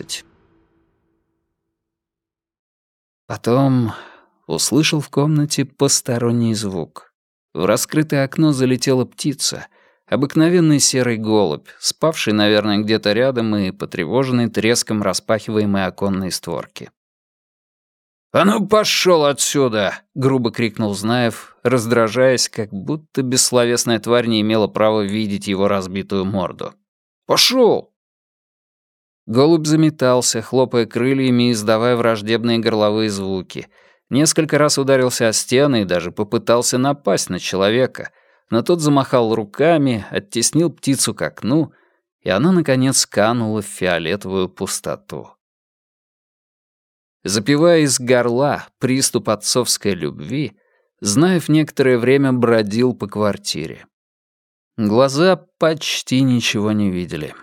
10.30. Потом услышал в комнате посторонний звук. В раскрытое окно залетела птица, обыкновенный серый голубь, спавший, наверное, где-то рядом и потревоженный треском распахиваемой оконной створки. «А ну, пошел отсюда!» — грубо крикнул Знаев, раздражаясь, как будто бессловесная тварь не имела права видеть его разбитую морду. «Пошел!» Голубь заметался, хлопая крыльями и издавая враждебные горловые звуки. Несколько раз ударился о стены и даже попытался напасть на человека, но тот замахал руками, оттеснил птицу к окну, и она, наконец, канула в фиолетовую пустоту. Запивая из горла приступ отцовской любви, Знаев некоторое время бродил по квартире. Глаза почти ничего не видели.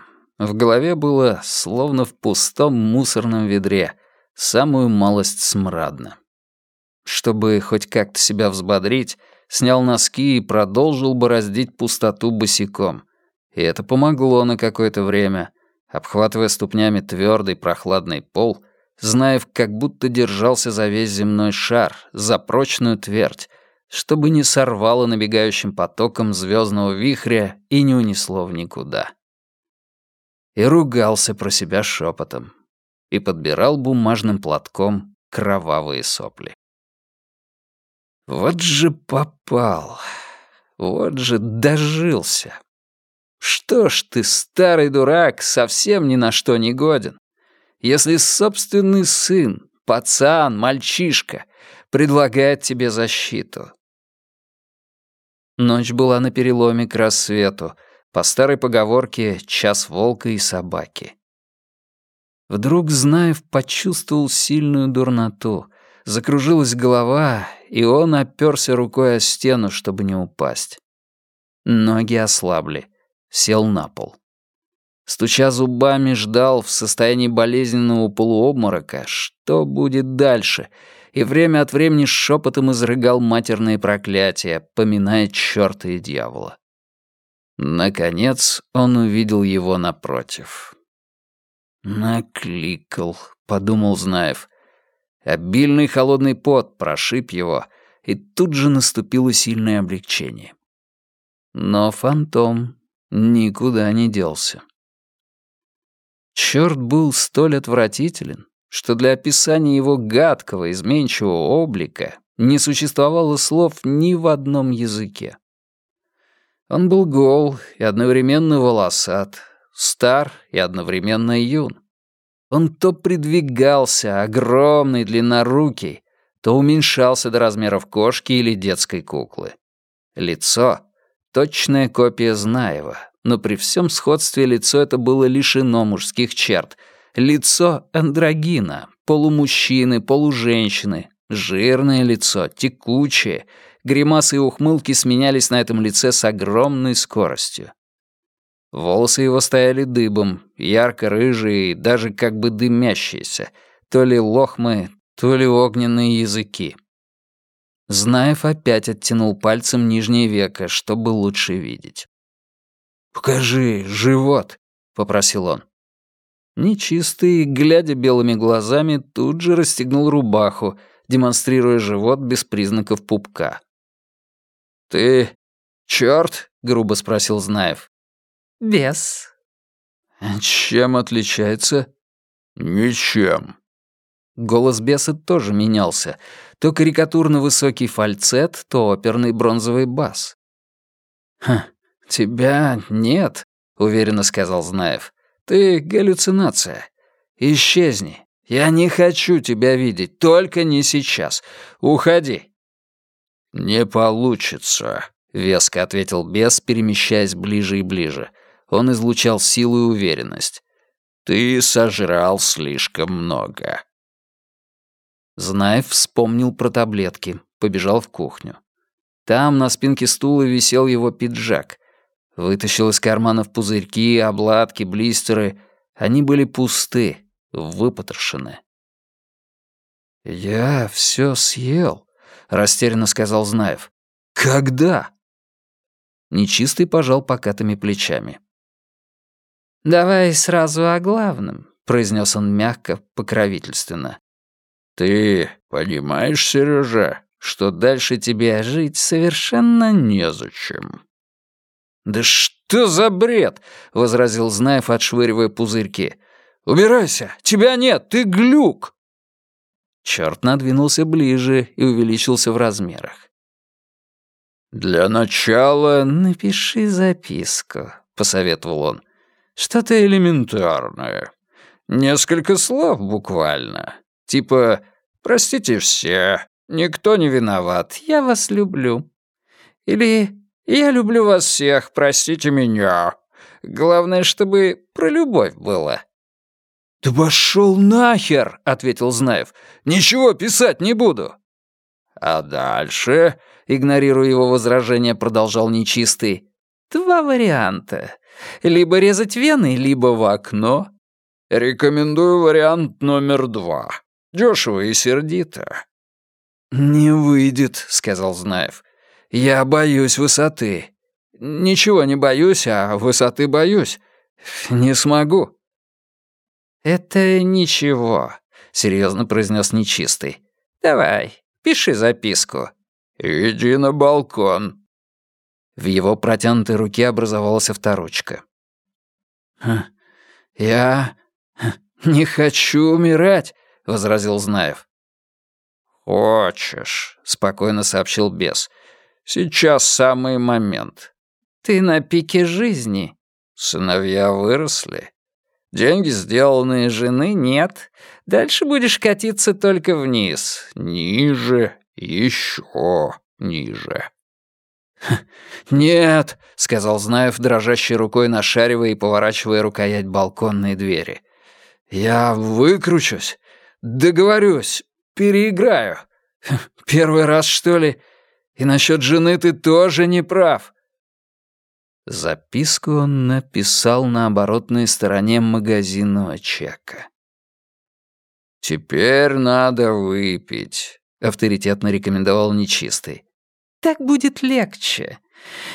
В голове было словно в пустом мусорном ведре, самую малость смрадно. Чтобы хоть как-то себя взбодрить, снял носки и продолжил бороздить пустоту босиком. И это помогло на какое-то время. Обхватывая ступнями твердый прохладный пол — Знаев как будто держался за весь земной шар, за прочную твердь, чтобы не сорвало набегающим потоком звездного вихря и не унесло в никуда. И ругался про себя шепотом. И подбирал бумажным платком кровавые сопли. Вот же попал. Вот же дожился. Что ж ты, старый дурак, совсем ни на что не годен если собственный сын, пацан, мальчишка, предлагает тебе защиту? Ночь была на переломе к рассвету, по старой поговорке «час волка и собаки». Вдруг Знаев почувствовал сильную дурноту, закружилась голова, и он оперся рукой о стену, чтобы не упасть. Ноги ослабли, сел на пол. Стуча зубами, ждал в состоянии болезненного полуобморока, что будет дальше, и время от времени шепотом изрыгал матерные проклятия, поминая черта и дьявола. Наконец он увидел его напротив. «Накликал», — подумал Знаев. Обильный холодный пот прошиб его, и тут же наступило сильное облегчение. Но фантом никуда не делся. Черт был столь отвратителен, что для описания его гадкого, изменчивого облика не существовало слов ни в одном языке. Он был гол и одновременно волосат, стар и одновременно юн. Он то придвигался, огромный, длиннорукий, то уменьшался до размеров кошки или детской куклы. Лицо — точная копия Знаева, но при всем сходстве лицо это было лишено мужских черт. Лицо андрогина, полумужчины, полуженщины, жирное лицо, текучее. Гримасы и ухмылки сменялись на этом лице с огромной скоростью. Волосы его стояли дыбом, ярко-рыжие даже как бы дымящиеся, то ли лохмы, то ли огненные языки. Знаев опять оттянул пальцем нижнее веко, чтобы лучше видеть. «Покажи живот», — попросил он. Нечистый, глядя белыми глазами, тут же расстегнул рубаху, демонстрируя живот без признаков пупка. «Ты чёрт?» — грубо спросил Знаев. «Без». «Чем отличается?» «Ничем». Голос беса тоже менялся. То карикатурно высокий фальцет, то оперный бронзовый бас. «Хм, «Тебя нет», — уверенно сказал Знаев. «Ты галлюцинация. Исчезни. Я не хочу тебя видеть, только не сейчас. Уходи». «Не получится», — веско ответил бес, перемещаясь ближе и ближе. Он излучал силу и уверенность. «Ты сожрал слишком много». Знаев вспомнил про таблетки, побежал в кухню. Там на спинке стула висел его пиджак. Вытащил из карманов пузырьки, обладки, блистеры. Они были пусты, выпотрошены. «Я все съел», — растерянно сказал Знаев. «Когда?» Нечистый пожал покатыми плечами. «Давай сразу о главном», — произнес он мягко, покровительственно. «Ты понимаешь, Сережа, что дальше тебе жить совершенно незачем?» «Да что за бред!» — возразил Знаев, отшвыривая пузырьки. «Убирайся! Тебя нет! Ты глюк!» Черт надвинулся ближе и увеличился в размерах. «Для начала напиши записку», — посоветовал он. «Что-то элементарное. Несколько слов буквально. Типа «Простите все, никто не виноват, я вас люблю». Или «Я люблю вас всех, простите меня». Главное, чтобы про любовь было. «Да пошел нахер!» — ответил Знаев. «Ничего писать не буду!» «А дальше?» — игнорируя его возражение, продолжал нечистый. «Два варианта. Либо резать вены, либо в окно». «Рекомендую вариант номер два. Дешево и сердито». «Не выйдет», — сказал Знаев. «Я боюсь высоты. Ничего не боюсь, а высоты боюсь. Не смогу». «Это ничего», — серьезно произнес нечистый. «Давай, пиши записку». «Иди на балкон». В его протянутой руке образовалась авторучка. «Я не хочу умирать», — возразил Знаев. «Хочешь», — спокойно сообщил бес. «Сейчас самый момент». «Ты на пике жизни». «Сыновья выросли. Деньги сделанные жены нет. Дальше будешь катиться только вниз. Ниже, еще ниже. «Нет», — сказал Знаев, дрожащей рукой нашаривая и поворачивая рукоять балконной двери. «Я выкручусь, договорюсь, переиграю. Первый раз, что ли? И насчет жены ты тоже не прав. Записку он написал на оборотной стороне магазинного чека. «Теперь надо выпить», — авторитетно рекомендовал нечистый. «Так будет легче.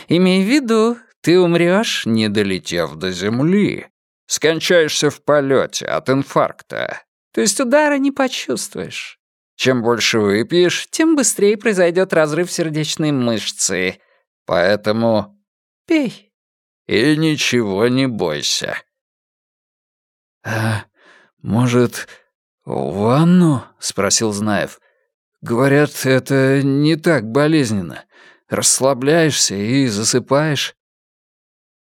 Имей в виду, ты умрёшь, не долетев до земли. Скончаешься в полете от инфаркта. То есть удара не почувствуешь. Чем больше выпьешь, тем быстрее произойдет разрыв сердечной мышцы. Поэтому Пей. И ничего не бойся. А может, ванну? спросил Знаев. Говорят, это не так болезненно. Расслабляешься и засыпаешь.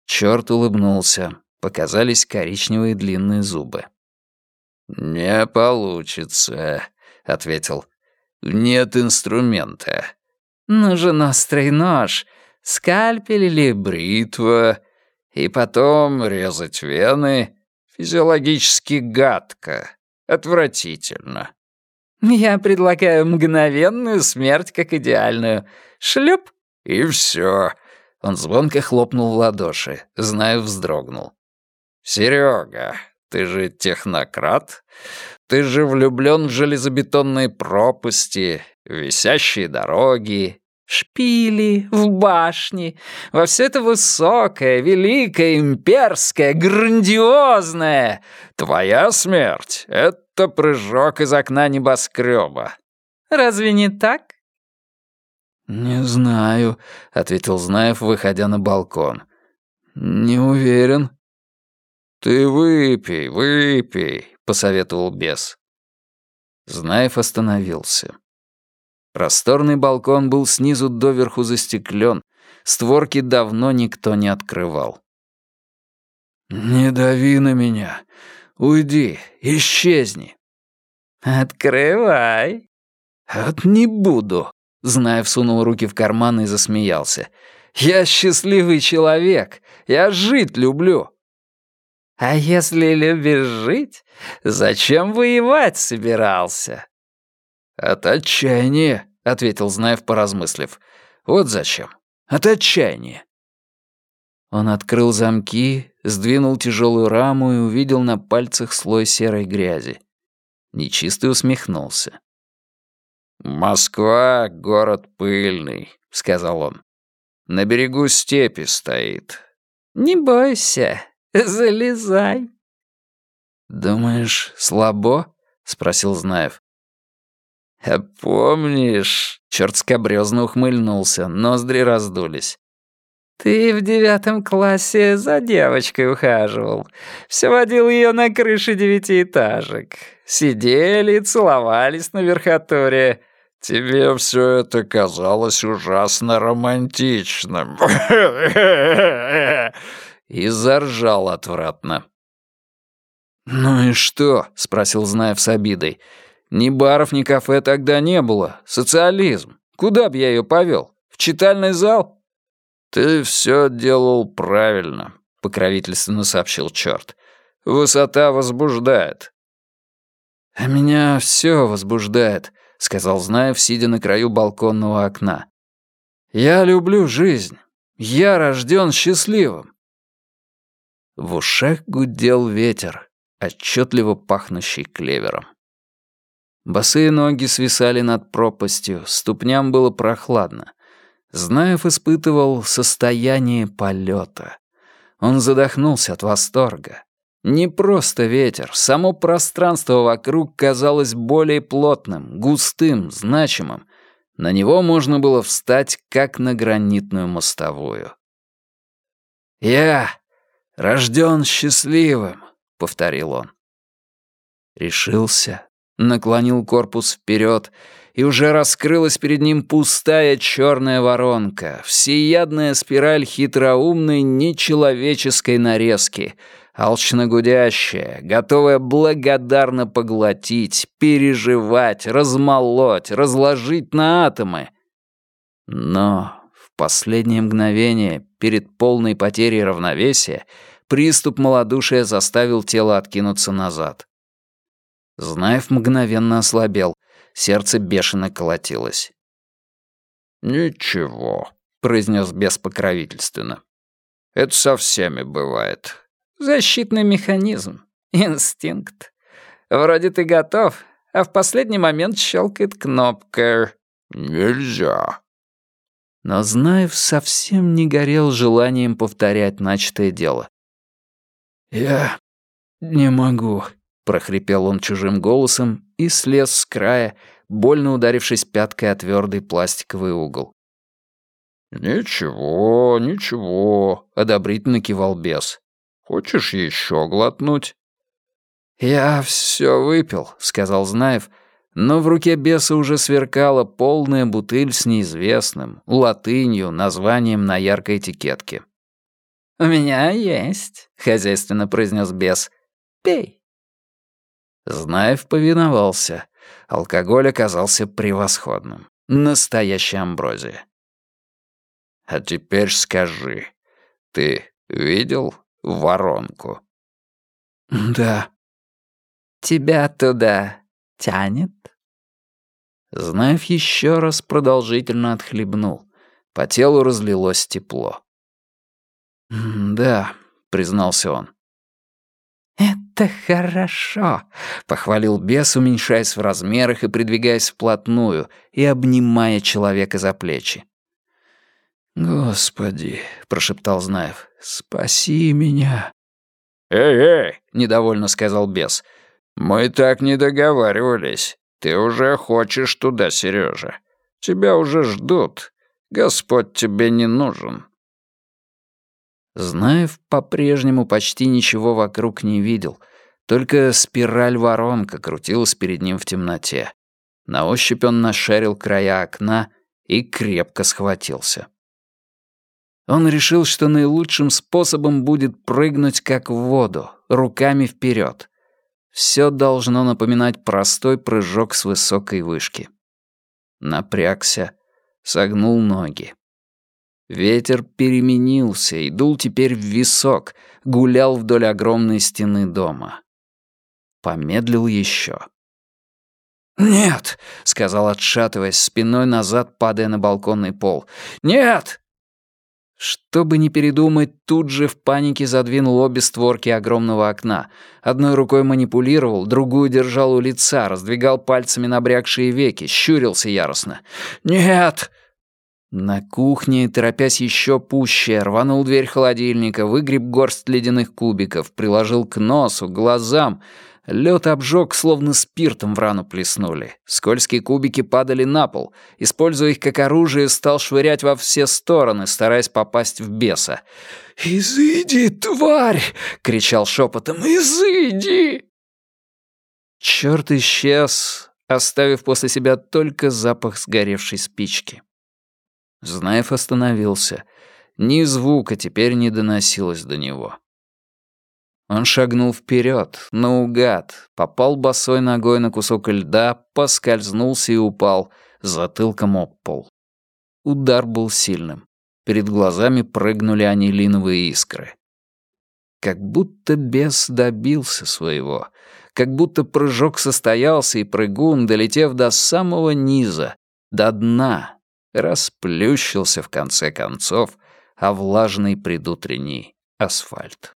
Черт улыбнулся. Показались коричневые длинные зубы. «Не получится», — ответил. «Нет инструмента». «Нужен острый нож скальпель или бритва, и потом резать вены физиологически гадко, отвратительно. Я предлагаю мгновенную смерть как идеальную. Шлеп и все. Он звонко хлопнул в ладоши, знаю, вздрогнул. Серега, ты же технократ. Ты же влюблен в железобетонные пропасти, висящие дороги, шпили, в башни, во все это высокое, великое, имперское, грандиозное. Твоя смерть — это прыжок из окна небоскреба. Разве не так? «Не знаю», — ответил Знаев, выходя на балкон. «Не уверен». «Ты выпей, выпей», — посоветовал бес. Знаев остановился. Просторный балкон был снизу доверху застеклен, створки давно никто не открывал. «Не дави на меня. Уйди, исчезни». «Открывай». «От не буду», — Знаев сунул руки в карман и засмеялся. «Я счастливый человек. Я жить люблю». «А если любишь жить, зачем воевать собирался?» «От отчаяния», — ответил Знаев, поразмыслив. «Вот зачем. От отчаяния». Он открыл замки, сдвинул тяжелую раму и увидел на пальцах слой серой грязи. Нечистый усмехнулся. «Москва — город пыльный», — сказал он. «На берегу степи стоит». «Не бойся, залезай». «Думаешь, слабо?» — спросил Знаев. «А помнишь...» — черт скобрёзно ухмыльнулся, ноздри раздулись. «Ты в девятом классе за девочкой ухаживал. Все водил ее на крыше девятиэтажек. Сидели, целовались на верхотуре. Тебе все это казалось ужасно романтичным». И заржал отвратно. «Ну и что?» — спросил Знаев с обидой. «Ни баров, ни кафе тогда не было. Социализм. Куда б я ее повел? В читальный зал?» «Ты все делал правильно», — покровительственно сообщил черт. «Высота возбуждает». «А меня все возбуждает», — сказал Знаев, сидя на краю балконного окна. «Я люблю жизнь. Я рожден счастливым». В ушах гудел ветер, отчетливо пахнущий клевером. Босые ноги свисали над пропастью, ступням было прохладно. Знаев испытывал состояние полета. Он задохнулся от восторга. Не просто ветер, само пространство вокруг казалось более плотным, густым, значимым. На него можно было встать, как на гранитную мостовую. «Я рожден счастливым», — повторил он. Решился, наклонил корпус вперед, и уже раскрылась перед ним пустая черная воронка, всеядная спираль хитроумной нечеловеческой нарезки, алчно гудящая, готовая благодарно поглотить, переживать, размолоть, разложить на атомы. Но в последнее мгновение, перед полной потерей равновесия, приступ малодушия заставил тело откинуться назад. Знаев мгновенно ослабел, сердце бешено колотилось. «Ничего», — произнес бес покровительственно. «Это со всеми бывает. Защитный механизм, инстинкт. Вроде ты готов, а в последний момент щелкает кнопка. Нельзя». Но Знаев совсем не горел желанием повторять начатое дело. «Я не могу», — прохрипел он чужим голосом и слез с края, больно ударившись пяткой о твердый пластиковый угол. «Ничего, ничего», — одобрительно кивал бес. «Хочешь еще глотнуть?» «Я все выпил», — сказал Знаев, но в руке беса уже сверкала полная бутыль с неизвестным, латынью, названием на яркой этикетке. «У меня есть», — хозяйственно произнес бес. «Пей». Знаев повиновался. Алкоголь оказался превосходным. Настоящая амброзия. «А теперь скажи, ты видел воронку?» «Да». «Тебя туда тянет?» Знаев еще раз продолжительно отхлебнул. По телу разлилось тепло. «Да», — признался он. «Это хорошо», — похвалил бес, уменьшаясь в размерах и придвигаясь вплотную и обнимая человека за плечи. «Господи», — прошептал Знаев, — «спаси меня». «Эй-эй», — недовольно сказал бес, — «мы так не договаривались. Ты уже хочешь туда, Сережа. Тебя уже ждут. Господь тебе не нужен». Знаев по-прежнему почти ничего вокруг не видел, только спираль-воронка крутилась перед ним в темноте. На ощупь он нашарил края окна и крепко схватился. Он решил, что наилучшим способом будет прыгнуть как в воду, руками вперед. Все должно напоминать простой прыжок с высокой вышки. Напрягся, согнул ноги. Ветер переменился и дул теперь в висок, гулял вдоль огромной стены дома. Помедлил еще. «Нет!» — сказал, отшатываясь, спиной назад, падая на балконный пол. «Нет!» Чтобы не передумать, тут же в панике задвинул обе створки огромного окна. Одной рукой манипулировал, другую держал у лица, раздвигал пальцами набрякшие веки, щурился яростно. «Нет!» На кухне, торопясь еще пуще, рванул дверь холодильника, выгреб горсть ледяных кубиков, приложил к носу, глазам. Лед обжег, словно спиртом в рану плеснули. Скользкие кубики падали на пол. Используя их как оружие, стал швырять во все стороны, стараясь попасть в беса. «Изыди, тварь!» — кричал шепотом. «Изыди!» Черт исчез, оставив после себя только запах сгоревшей спички. Знаев остановился. Ни звука теперь не доносилось до него. Он шагнул вперед, наугад, попал босой ногой на кусок льда, поскользнулся и упал, затылком об пол. Удар был сильным. Перед глазами прыгнули анилиновые искры. Как будто бес добился своего, как будто прыжок состоялся, и прыгун, долетев до самого низа, до дна, расплющился в конце концов о влажный предутренний асфальт.